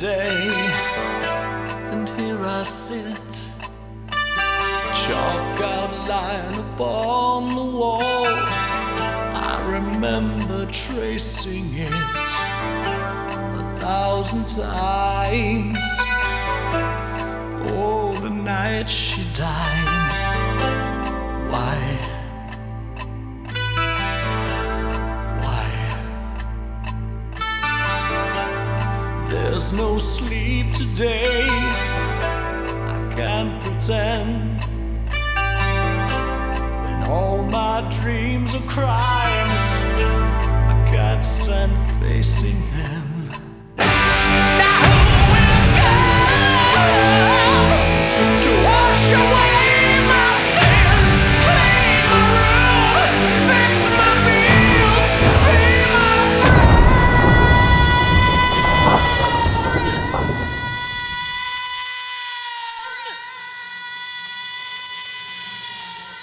day, and here I sit, chalk outline upon the wall. I remember tracing it a thousand times. Oh, the night she died. There's no sleep today. I can't pretend. When all my dreams are crimes, I can't stand facing them.